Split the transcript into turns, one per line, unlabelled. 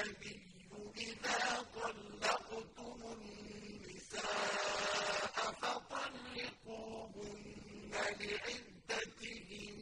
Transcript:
النبي إذا طلقتم النساء فطلقوهن لعدتهن